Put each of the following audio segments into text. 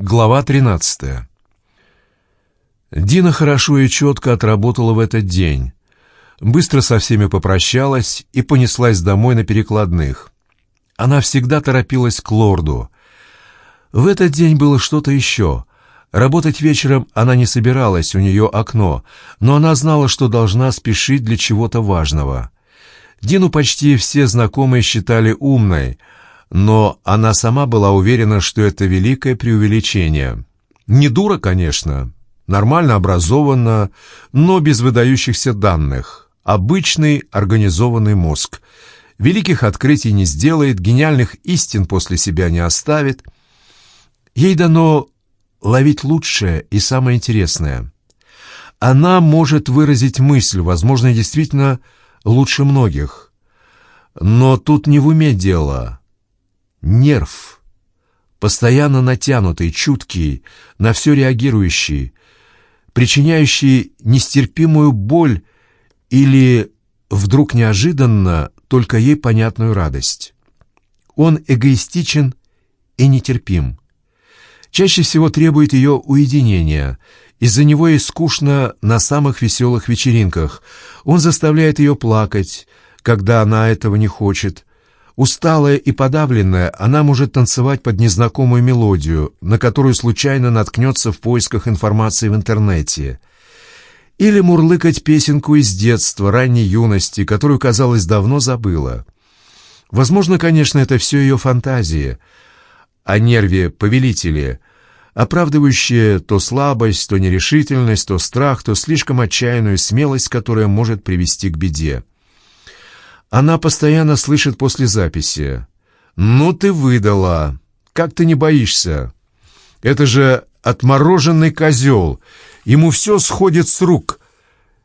Глава 13. Дина хорошо и четко отработала в этот день. Быстро со всеми попрощалась и понеслась домой на перекладных. Она всегда торопилась к лорду. В этот день было что-то еще. Работать вечером она не собиралась, у нее окно, но она знала, что должна спешить для чего-то важного. Дину почти все знакомые считали умной — но она сама была уверена, что это великое преувеличение. Не дура, конечно, нормально образована, но без выдающихся данных. Обычный организованный мозг. Великих открытий не сделает, гениальных истин после себя не оставит. Ей дано ловить лучшее и самое интересное. Она может выразить мысль, возможно, действительно лучше многих. Но тут не в уме дело, Нерв, постоянно натянутый, чуткий, на все реагирующий, причиняющий нестерпимую боль или вдруг неожиданно только ей понятную радость. Он эгоистичен и нетерпим. Чаще всего требует ее уединения. Из-за него ей скучно на самых веселых вечеринках. Он заставляет ее плакать, когда она этого не хочет, Усталая и подавленная, она может танцевать под незнакомую мелодию, на которую случайно наткнется в поисках информации в интернете. Или мурлыкать песенку из детства, ранней юности, которую, казалось, давно забыла. Возможно, конечно, это все ее фантазии, о нерве повелители, оправдывающие то слабость, то нерешительность, то страх, то слишком отчаянную смелость, которая может привести к беде. Она постоянно слышит после записи. «Ну ты выдала! Как ты не боишься? Это же отмороженный козел. Ему все сходит с рук.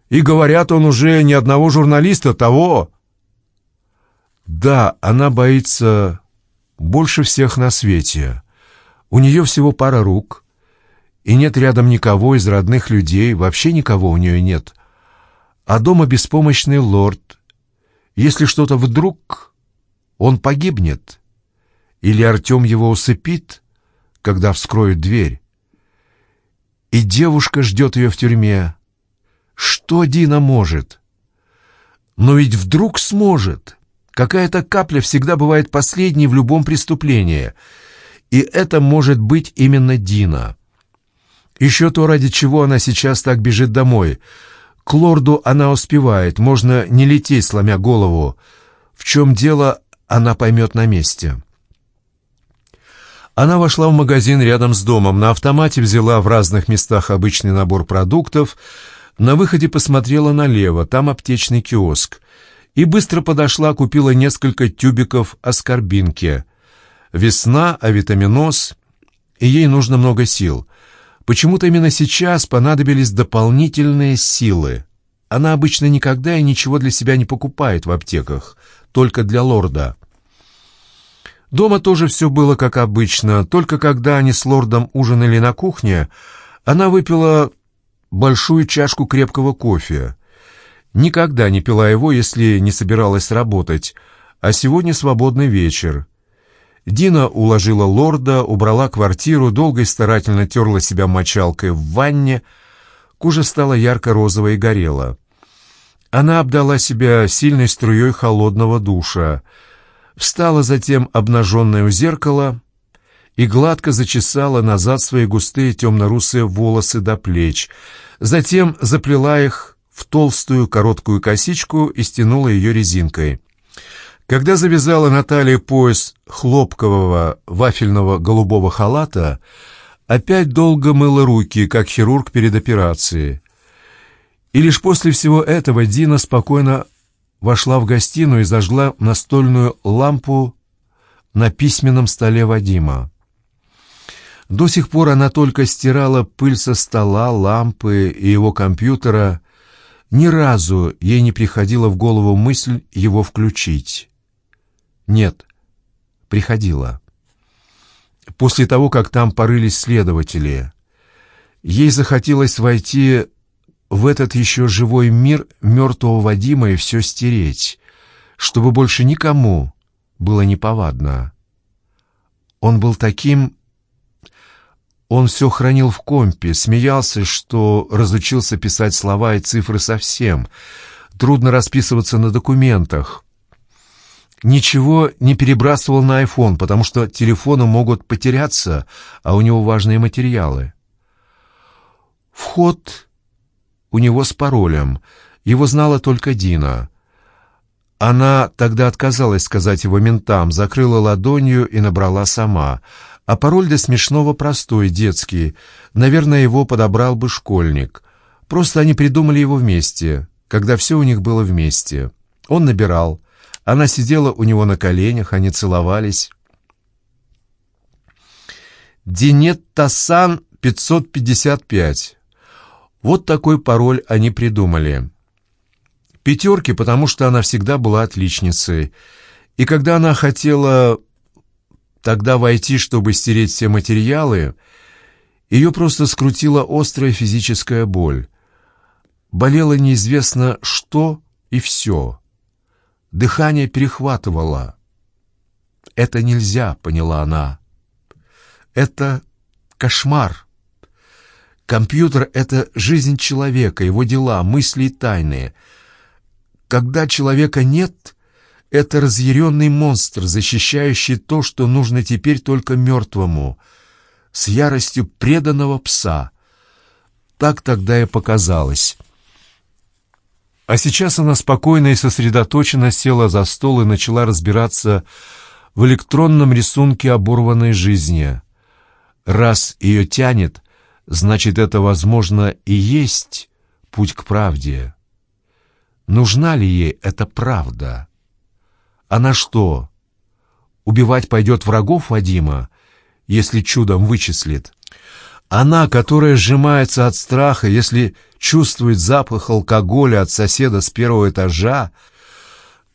И говорят, он уже ни одного журналиста того». Да, она боится больше всех на свете. У нее всего пара рук, и нет рядом никого из родных людей, вообще никого у нее нет. А дома беспомощный лорд — если что-то вдруг, он погибнет. Или Артем его усыпит, когда вскроют дверь. И девушка ждет ее в тюрьме. Что Дина может? Но ведь вдруг сможет. Какая-то капля всегда бывает последней в любом преступлении. И это может быть именно Дина. Еще то, ради чего она сейчас так бежит домой — к лорду она успевает, можно не лететь, сломя голову. В чем дело, она поймет на месте. Она вошла в магазин рядом с домом, на автомате взяла в разных местах обычный набор продуктов, на выходе посмотрела налево, там аптечный киоск, и быстро подошла, купила несколько тюбиков аскорбинки. Весна, авитаминоз, и ей нужно много сил. Почему-то именно сейчас понадобились дополнительные силы. Она обычно никогда и ничего для себя не покупает в аптеках, только для лорда. Дома тоже все было как обычно, только когда они с лордом ужинали на кухне, она выпила большую чашку крепкого кофе. Никогда не пила его, если не собиралась работать, а сегодня свободный вечер. Дина уложила лорда, убрала квартиру, долго и старательно терла себя мочалкой в ванне. Кожа стала ярко-розовой и горела. Она обдала себя сильной струей холодного душа, встала затем обнаженная у зеркала и гладко зачесала назад свои густые темно-русые волосы до плеч, затем заплела их в толстую короткую косичку и стянула ее резинкой. Когда завязала Наталья пояс хлопкового вафельного голубого халата, опять долго мыла руки, как хирург перед операцией. И лишь после всего этого Дина спокойно вошла в гостиную и зажгла настольную лампу на письменном столе Вадима. До сих пор она только стирала пыль со стола, лампы и его компьютера. Ни разу ей не приходила в голову мысль его включить. Нет, приходила. После того, как там порылись следователи, ей захотелось войти в этот еще живой мир мертвого Вадима и все стереть, чтобы больше никому было неповадно. Он был таким... Он все хранил в компе, смеялся, что разучился писать слова и цифры совсем. Трудно расписываться на документах. Ничего не перебрасывал на iPhone, потому что телефоны могут потеряться, а у него важные материалы. Вход у него с паролем. Его знала только Дина. Она тогда отказалась сказать его ментам, закрыла ладонью и набрала сама. А пароль для смешного простой, детский. Наверное, его подобрал бы школьник. Просто они придумали его вместе, когда все у них было вместе. Он набирал. Она сидела у него на коленях, они целовались. «Динет-Тасан 555». Вот такой пароль они придумали. Пятерки, потому что она всегда была отличницей. И когда она хотела тогда войти, чтобы стереть все материалы, ее просто скрутила острая физическая боль. Болело неизвестно что и все. Дыхание перехватывало. «Это нельзя», — поняла она. «Это кошмар». Компьютер — это жизнь человека, его дела, мысли и тайны. Когда человека нет, это разъяренный монстр, защищающий то, что нужно теперь только мертвому, с яростью преданного пса. Так тогда и показалось. А сейчас она спокойно и сосредоточенно села за стол и начала разбираться в электронном рисунке оборванной жизни. Раз ее тянет, значит, это, возможно, и есть путь к правде. Нужна ли ей эта правда? Она что, убивать пойдет врагов Вадима, если чудом вычислит? Она, которая сжимается от страха, если чувствует запах алкоголя от соседа с первого этажа,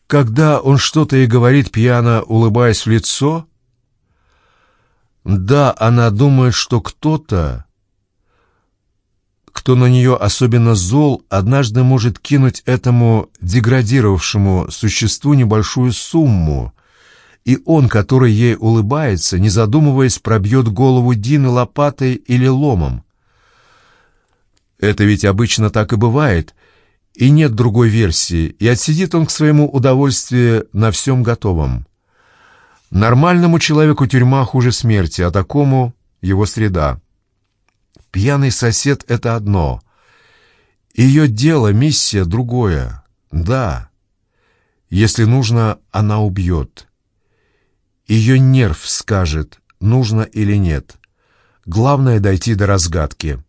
когда он что-то ей говорит, пьяно улыбаясь в лицо? Да, она думает, что кто-то кто на нее особенно зол, однажды может кинуть этому деградировавшему существу небольшую сумму, и он, который ей улыбается, не задумываясь, пробьет голову Дины лопатой или ломом. Это ведь обычно так и бывает, и нет другой версии, и отсидит он к своему удовольствию на всем готовом. Нормальному человеку тюрьма хуже смерти, а такому — его среда. Пьяный сосед — это одно. Ее дело, миссия — другое. Да. Если нужно, она убьет. Ее нерв скажет, нужно или нет. Главное — дойти до разгадки.